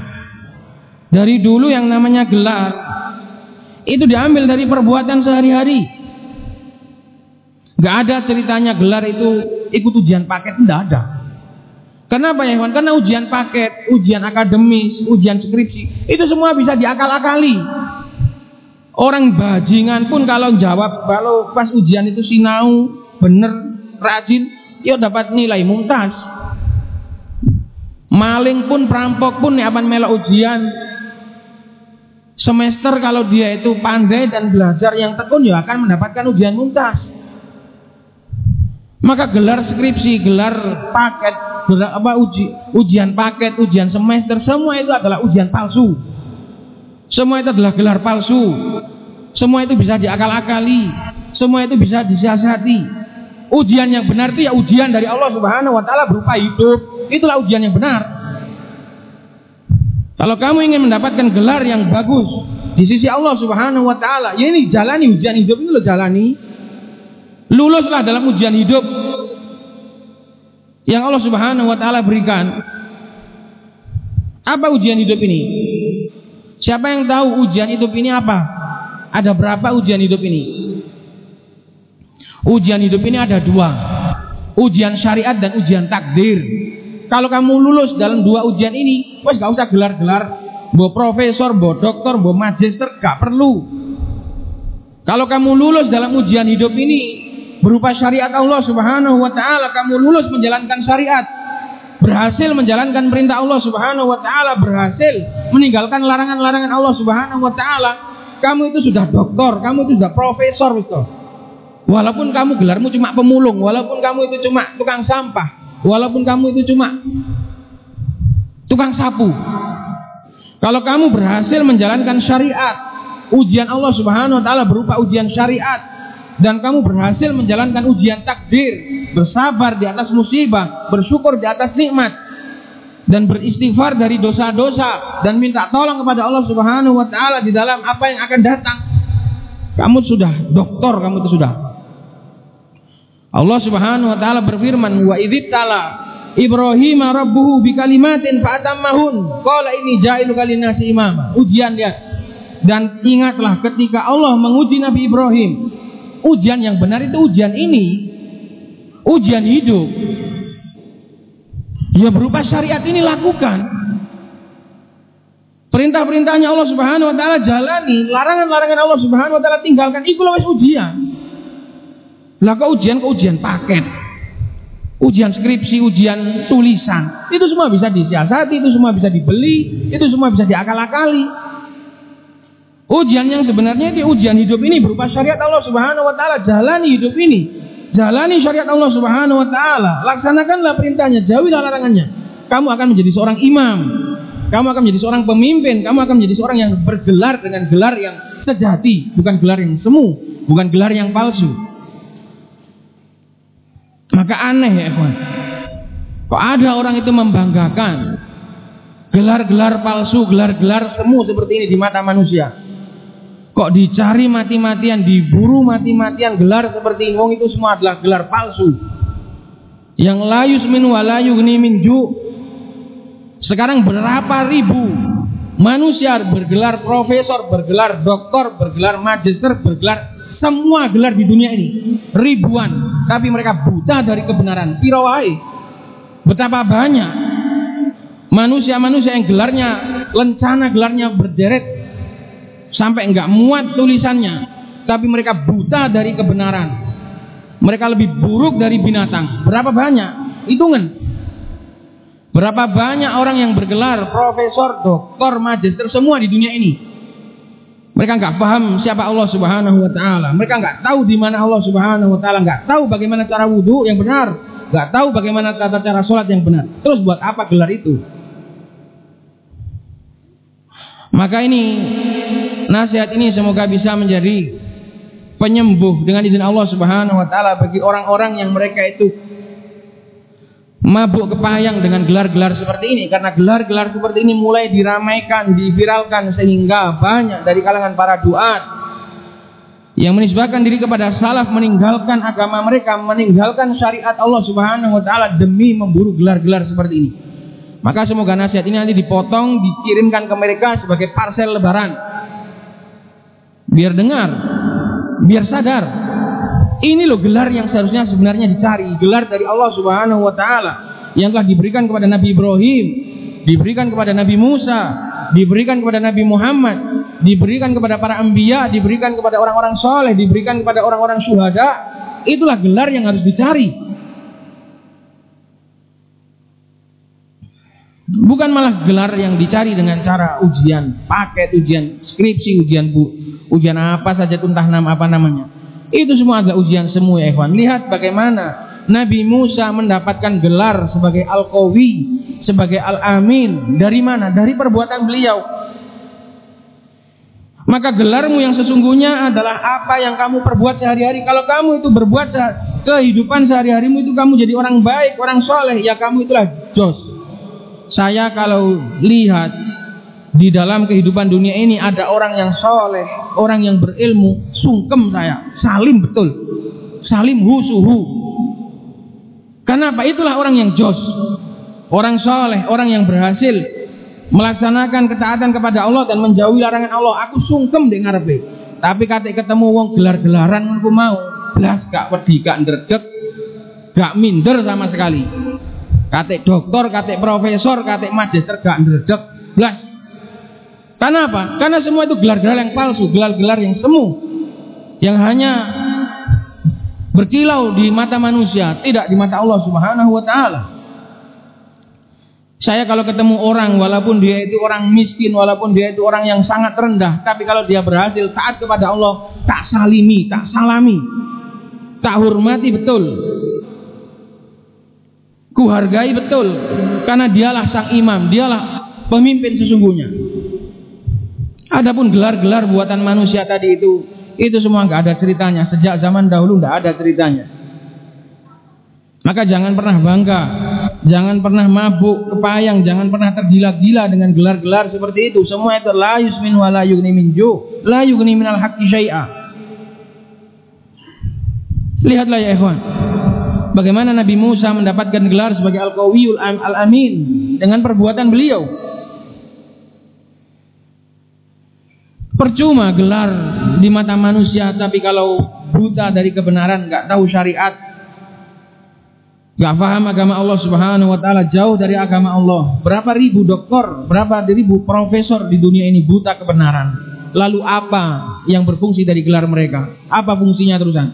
dari dulu yang namanya gelar itu diambil dari perbuatan sehari-hari nggak ada ceritanya gelar itu ikut ujian paket tidak ada. Kenapa ya Iwan? Karena ujian paket, ujian akademis, ujian skripsi itu semua bisa diakal-akali. Orang bajingan pun kalau jawab kalau pas ujian itu sinau bener rajin, ya dapat nilai mumtaz. Maling pun perampok pun ya akan melok ujian semester kalau dia itu pandai dan belajar yang tekun ya akan mendapatkan ujian mumtaz. Maka gelar skripsi, gelar paket, gelar apa uji, ujian paket, ujian semester, semua itu adalah ujian palsu. Semua itu adalah gelar palsu. Semua itu bisa diakal-akali, semua itu bisa disiasati. Ujian yang benar itu ya ujian dari Allah Subhanahu wa taala berupa hidup. Itulah ujian yang benar. Kalau kamu ingin mendapatkan gelar yang bagus di sisi Allah Subhanahu wa taala, ya ini jalani ujian hidup ini lo jalani. Luluslah dalam ujian hidup yang Allah Subhanahu wa taala berikan. Apa ujian hidup ini? Siapa yang tahu ujian hidup ini apa? Ada berapa ujian hidup ini? Ujian hidup ini ada dua. Ujian syariat dan ujian takdir. Kalau kamu lulus dalam dua ujian ini, wes gak usah gelar-gelar, bo profesor, bo dokter, bo magister, gak perlu. Kalau kamu lulus dalam ujian hidup ini, berupa syariat Allah Subhanahu wa taala, kamu lulus menjalankan syariat, berhasil menjalankan perintah Allah Subhanahu wa taala, berhasil meninggalkan larangan-larangan Allah Subhanahu wa taala, kamu itu sudah doktor, kamu itu sudah profesor itu. Walaupun kamu gelarmu cuma pemulung, walaupun kamu itu cuma tukang sampah, walaupun kamu itu cuma tukang sapu. Kalau kamu berhasil menjalankan syariat, ujian Allah Subhanahu wa taala berupa ujian syariat dan kamu berhasil menjalankan ujian takdir, bersabar di atas musibah, bersyukur di atas nikmat dan beristighfar dari dosa-dosa dan minta tolong kepada Allah Subhanahu wa taala di dalam apa yang akan datang. Kamu sudah doktor, kamu itu sudah Allah Subhanahu wa taala berfirman, "Wa idzitala Ibrahim rabbuhu bikalimatin fa'atammahun. Qala ini jailu kalinasi imama. Ujian dia. Dan ingatlah ketika Allah menguji Nabi Ibrahim. Ujian yang benar itu ujian ini. Ujian hidup. Ya berupa syariat ini lakukan. Perintah-perintahnya Allah Subhanahu wa taala jalani, larangan-larangan Allah Subhanahu wa taala tinggalkan. Iku wis ujian. Lah kok ujian kok ujian paket. Ujian skripsi, ujian tulisan, itu semua bisa disiasati, itu semua bisa dibeli, itu semua bisa diakal-akali. Ujian yang sebenarnya di ujian hidup ini berupa syariat Allah Subhanahu wa taala, jalani hidup ini. Jalani syariat Allah Subhanahu wa taala, laksanakanlah perintahnya, jauhilah larangannya. Kamu akan menjadi seorang imam. Kamu akan menjadi seorang pemimpin, kamu akan menjadi seorang yang bergelar dengan gelar yang sejati, bukan gelar yang semu, bukan gelar yang palsu. Maka aneh ya ikhwan. Kok ada orang itu membanggakan gelar-gelar palsu, gelar-gelar semu seperti ini di mata manusia. Kok dicari mati-matian, diburu mati-matian gelar seperti. Wong itu semua adalah gelar palsu. Yang layus min walayu min ju. Sekarang berapa ribu manusia bergelar profesor, bergelar doktor, bergelar magister, bergelar semua gelar di dunia ini ribuan, tapi mereka buta dari kebenaran. Pirawai. Betapa banyak manusia-manusia yang gelarnya lencana, gelarnya berderet sampai enggak muat tulisannya, tapi mereka buta dari kebenaran. Mereka lebih buruk dari binatang. Berapa banyak? Hitungan. Berapa banyak orang yang bergelar profesor, doktor, magister semua di dunia ini mereka nggak paham siapa Allah Subhanahu wa taala. Mereka nggak tahu di mana Allah Subhanahu wa taala, nggak tahu bagaimana cara wudhu yang benar, nggak tahu bagaimana tata cara sholat yang benar. Terus buat apa gelar itu? Maka ini nasihat ini semoga bisa menjadi penyembuh dengan izin Allah Subhanahu wa taala bagi orang-orang yang mereka itu mabuk kepayang dengan gelar-gelar seperti ini karena gelar-gelar seperti ini mulai diramaikan, diviralkan sehingga banyak dari kalangan para duat yang menisbahkan diri kepada salaf meninggalkan agama mereka, meninggalkan syariat Allah Subhanahu wa taala demi memburu gelar-gelar seperti ini. Maka semoga nasihat ini nanti dipotong, dikirimkan ke mereka sebagai parcel lebaran. Biar dengar, biar sadar ini loh gelar yang seharusnya sebenarnya dicari, gelar dari Allah Subhanahu wa taala yang telah diberikan kepada Nabi Ibrahim, diberikan kepada Nabi Musa, diberikan kepada Nabi Muhammad, diberikan kepada para anbiya, diberikan kepada orang-orang soleh, diberikan kepada orang-orang syuhada. Itulah gelar yang harus dicari. Bukan malah gelar yang dicari dengan cara ujian paket, ujian skripsi, ujian bu, ujian apa saja tuntah nama apa namanya. Itu semua adalah ujian semua ya ikhwan. Lihat bagaimana Nabi Musa mendapatkan gelar sebagai Al-Qawi, sebagai Al-Amin. Dari mana? Dari perbuatan beliau. Maka gelarmu yang sesungguhnya adalah apa yang kamu perbuat sehari-hari. Kalau kamu itu berbuat kehidupan sehari-harimu itu kamu jadi orang baik, orang soleh, ya kamu itulah jos. Saya kalau lihat di dalam kehidupan dunia ini ada orang yang soleh, orang yang berilmu, sungkem saya, salim betul, salim husuhu. Kenapa? Itulah orang yang jos, orang soleh, orang yang berhasil melaksanakan ketaatan kepada Allah dan menjauhi larangan Allah. Aku sungkem dengan ngarepe. Tapi kata ketemu wong gelar-gelaran aku mau, belas gak pedih, gak ndredeg, gak minder sama sekali. Kata dokter, kata profesor, kata magister gak ndredeg, belas karena apa? Karena semua itu gelar-gelar yang palsu, gelar-gelar yang semu. Yang hanya berkilau di mata manusia, tidak di mata Allah Subhanahu wa taala. Saya kalau ketemu orang walaupun dia itu orang miskin, walaupun dia itu orang yang sangat rendah, tapi kalau dia berhasil taat kepada Allah, tak salimi, tak salami, tak hormati betul. Kuhargai betul karena dialah sang imam, dialah pemimpin sesungguhnya. Adapun gelar-gelar buatan manusia tadi itu, itu semua nggak ada ceritanya. Sejak zaman dahulu nggak ada ceritanya. Maka jangan pernah bangga, jangan pernah mabuk, kepayang, jangan pernah tergila-gila dengan gelar-gelar seperti itu. Semua itu la yusmin wa la yugni min ju, la yugni haqqi. Lihatlah ya ikhwan. Bagaimana Nabi Musa mendapatkan gelar sebagai Al-Qawiyul Al-Amin dengan perbuatan beliau. Percuma gelar di mata manusia tapi kalau buta dari kebenaran, nggak tahu syariat, Gak paham agama Allah subhanahu wa ta'ala Jauh dari agama Allah. Berapa ribu doktor Berapa ribu profesor di dunia ini buta kebenaran? Lalu apa yang berfungsi dari gelar mereka? Apa fungsinya terusan?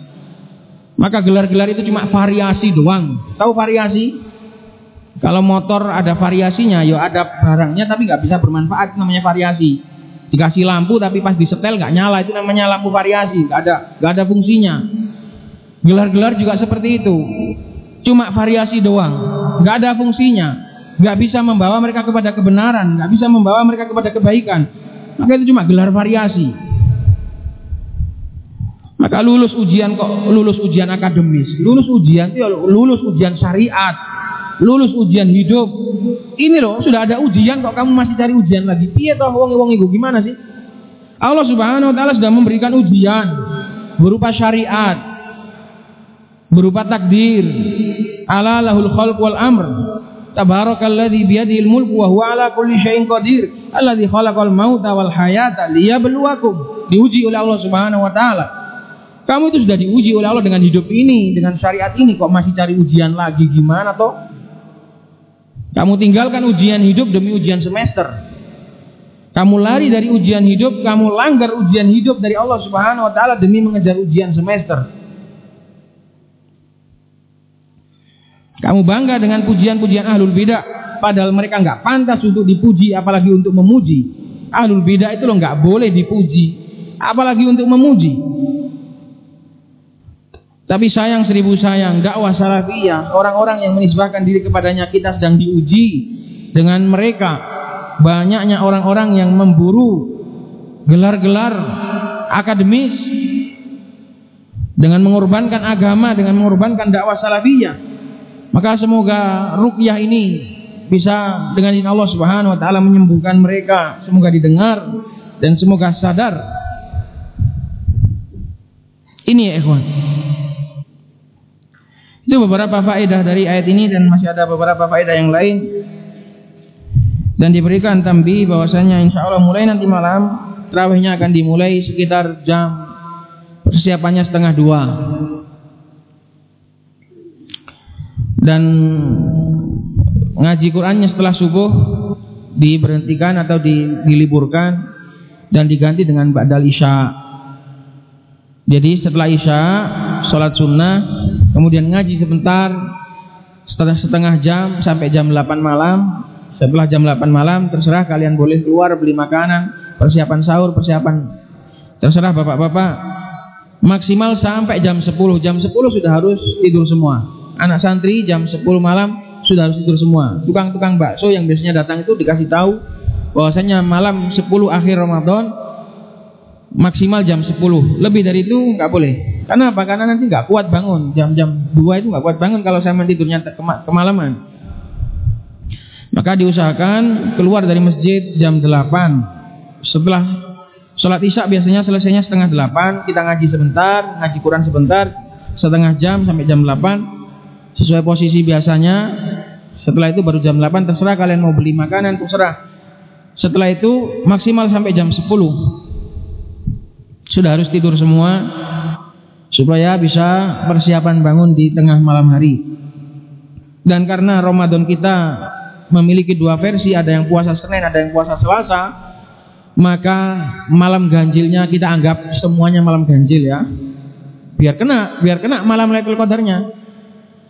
Maka gelar-gelar itu cuma variasi doang. Tahu variasi? Kalau motor ada variasinya Ya ada barangnya tapi gak bisa bermanfaat Namanya variasi Dikasih lampu tapi pas disetel gak nyala. Itu namanya lampu variasi. Gak ada, gak ada fungsinya. Gelar-gelar juga seperti itu. Cuma variasi doang, nggak ada fungsinya, nggak bisa membawa mereka kepada kebenaran, nggak bisa membawa mereka kepada kebaikan. Maka itu cuma gelar variasi. Maka lulus ujian kok lulus ujian akademis, lulus ujian itu lulus ujian syariat, lulus ujian hidup. Ini loh sudah ada ujian kok kamu masih cari ujian lagi. Piye toh wong wong itu gimana sih? Allah Subhanahu wa taala sudah memberikan ujian berupa syariat, berupa takdir. Ala lahul khalq wal amr. Tabarakalladzi biyadihil mulku wa huwa ala kulli syai'in qadir. Alladzi khalaqal mauta wal hayata liyabluwakum. Diuji oleh Allah Subhanahu wa taala. Kamu itu sudah diuji oleh Allah dengan hidup ini dengan syariat ini. Kok masih cari ujian lagi? Gimana toh kamu tinggalkan ujian hidup demi ujian semester kamu lari dari ujian hidup kamu langgar ujian hidup dari Allah Subhanahu wa taala demi mengejar ujian semester Kamu bangga dengan pujian-pujian ahlul bidah, padahal mereka nggak pantas untuk dipuji, apalagi untuk memuji. Ahlul bidah itu loh nggak boleh dipuji, apalagi untuk memuji. Tapi sayang seribu sayang, dakwah salafiyah, orang-orang yang menisbahkan diri kepadanya kita sedang diuji dengan mereka. Banyaknya orang-orang yang memburu gelar-gelar akademis dengan mengorbankan agama, dengan mengorbankan dakwah salafiyah. Maka semoga rukyah ini bisa dengan izin Allah Subhanahu wa taala menyembuhkan mereka, semoga didengar dan semoga sadar. Ini ya ikhwan. Itu beberapa faedah dari ayat ini dan masih ada beberapa faedah yang lain. Dan diberikan tambi bahwasanya insya Allah mulai nanti malam terawihnya akan dimulai sekitar jam persiapannya setengah dua dan ngaji Qurannya setelah subuh diberhentikan atau di, diliburkan dan diganti dengan ba'dal isya. Jadi setelah isya sholat sunnah kemudian ngaji sebentar setengah setengah jam sampai jam 8 malam. Setelah jam 8 malam terserah kalian boleh keluar beli makanan, persiapan sahur, persiapan terserah bapak-bapak maksimal sampai jam 10. Jam 10 sudah harus tidur semua anak santri jam 10 malam sudah harus tidur semua. Tukang-tukang bakso yang biasanya datang itu dikasih tahu bahwasanya malam 10 akhir Ramadan maksimal jam 10. Lebih dari itu nggak boleh. Karena apa? Karena nanti nggak kuat bangun. Jam-jam 2 itu nggak kuat bangun kalau saya tidurnya kemalaman. Maka diusahakan keluar dari masjid jam 8. Setelah sholat isya biasanya selesainya setengah 8. Kita ngaji sebentar, ngaji Quran sebentar, setengah jam sampai jam 8 sesuai posisi biasanya. Setelah itu baru jam 8 terserah kalian mau beli makanan terserah. Setelah itu maksimal sampai jam 10. Sudah harus tidur semua supaya bisa persiapan bangun di tengah malam hari. Dan karena Ramadan kita memiliki dua versi, ada yang puasa Senin, ada yang puasa Selasa, maka malam ganjilnya kita anggap semuanya malam ganjil ya. biar kena, biar kena malam Lailatul Qadarnya.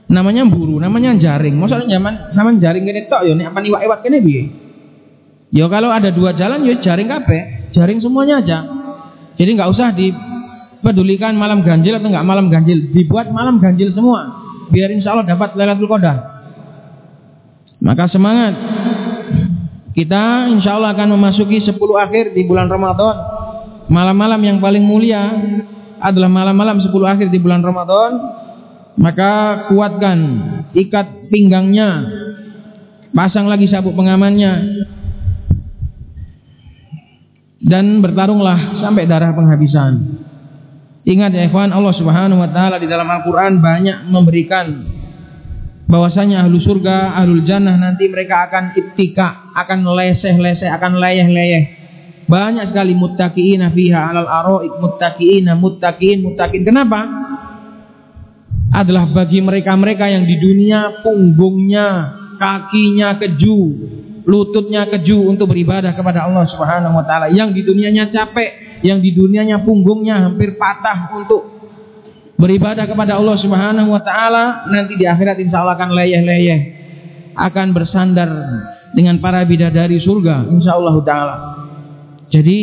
Namanya buru, namanya jaring. Maksudnya zaman zaman jaring gini tok yo nek apa iwak-iwak kene piye? Yo kalau ada dua jalan yo jaring kabeh, jaring semuanya aja. Jadi nggak usah dipedulikan malam ganjil atau nggak malam ganjil, dibuat malam ganjil semua. Biar insya Allah dapat Lailatul Qadar. Maka semangat. Kita insya Allah akan memasuki 10 akhir di bulan Ramadan. Malam-malam yang paling mulia adalah malam-malam 10 akhir di bulan Ramadan. Maka kuatkan ikat pinggangnya. Pasang lagi sabuk pengamannya dan bertarunglah sampai darah penghabisan. Ingat ya ikhwan, Allah Subhanahu wa taala di dalam Al-Qur'an banyak memberikan bahwasanya ahlu surga, ahlul jannah nanti mereka akan ittika, akan leseh-leseh, akan leyeh-leyeh. Banyak sekali muttaqiina fiha 'alal araik, muttaqiina, muttaqin, muttaqin. Kenapa? Adalah bagi mereka-mereka yang di dunia punggungnya, kakinya keju, lututnya keju untuk beribadah kepada Allah Subhanahu wa taala. Yang di dunianya capek, yang di dunianya punggungnya hampir patah untuk beribadah kepada Allah Subhanahu wa taala, nanti di akhirat insya Allah akan leyeh-leyeh, akan bersandar dengan para bidadari surga insya Allah taala. Jadi,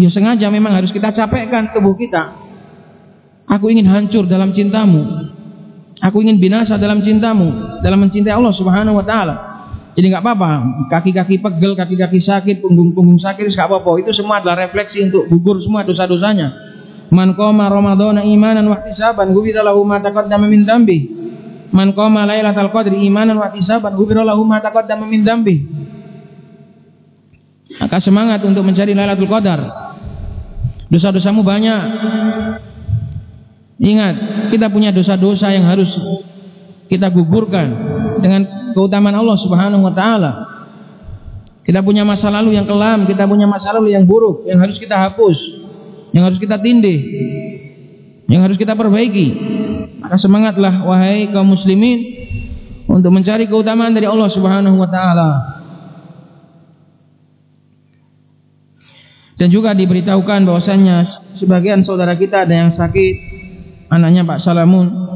ya sengaja memang harus kita capekkan tubuh kita. Aku ingin hancur dalam cintamu. Aku ingin binasa dalam cintamu, dalam mencintai Allah Subhanahu wa taala. Jadi nggak apa-apa, kaki-kaki pegel, kaki-kaki sakit, punggung-punggung sakit, nggak apa-apa. Itu semua adalah refleksi untuk gugur semua dosa-dosanya. Man qama ramadhana imanan wa ihtisaban ghufira lahu ma taqaddama min. Man qama lailatal qadri imanan wa ihtisaban ghufira lahu ma taqaddama min. Maka semangat untuk mencari Lailatul Qadar. Dosa-dosamu banyak. Ingat, kita punya dosa-dosa yang harus kita gugurkan dengan keutamaan Allah Subhanahu wa taala. Kita punya masa lalu yang kelam, kita punya masa lalu yang buruk yang harus kita hapus, yang harus kita tindih, yang harus kita perbaiki. Maka semangatlah wahai kaum muslimin untuk mencari keutamaan dari Allah Subhanahu wa taala. Dan juga diberitahukan bahwasanya sebagian saudara kita ada yang sakit, anaknya Pak Salamun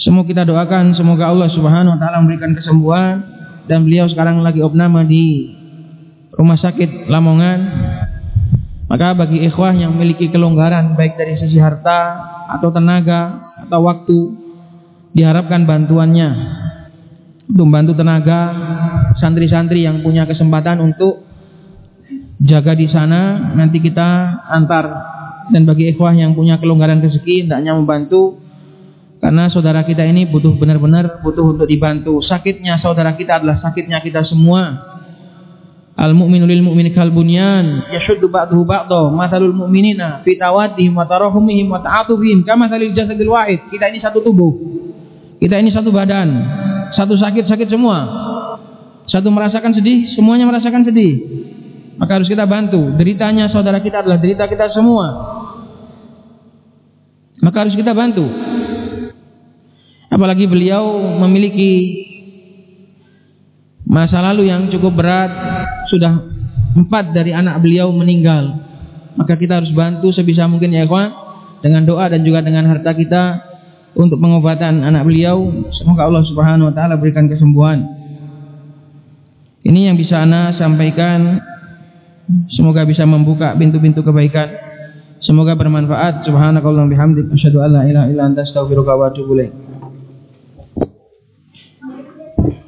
semua kita doakan semoga Allah Subhanahu wa taala memberikan kesembuhan. Dan beliau sekarang lagi opname di Rumah Sakit Lamongan. Maka bagi ikhwah yang memiliki kelonggaran baik dari sisi harta atau tenaga atau waktu diharapkan bantuannya. Untuk membantu tenaga santri-santri yang punya kesempatan untuk jaga di sana nanti kita antar. Dan bagi ikhwah yang punya kelonggaran rezeki hendaknya membantu karena saudara kita ini butuh benar-benar butuh untuk dibantu. Sakitnya saudara kita adalah sakitnya kita semua. Al mu'minu lil mu'mini kal bunyan yashuddu ba'dahu ba'dha mathalul mu'minina fi tawaddihim wa tarahumihim wa ta'atufihim kama salil jasadil wahid. Kita ini satu tubuh. Kita ini satu badan. Satu sakit-sakit semua. Satu merasakan sedih, semuanya merasakan sedih. Maka harus kita bantu. Deritanya saudara kita adalah derita kita semua. Maka harus kita bantu. Apalagi beliau memiliki masa lalu yang cukup berat, sudah empat dari anak beliau meninggal. Maka kita harus bantu sebisa mungkin ya kawan dengan doa dan juga dengan harta kita untuk pengobatan anak beliau. Semoga Allah Subhanahu wa taala berikan kesembuhan. Ini yang bisa ana sampaikan. Semoga bisa membuka pintu-pintu kebaikan. Semoga bermanfaat. Subhanakallahumma bihamdik asyhadu an la ilaha illa anta astaghfiruka wa atubu ilaik.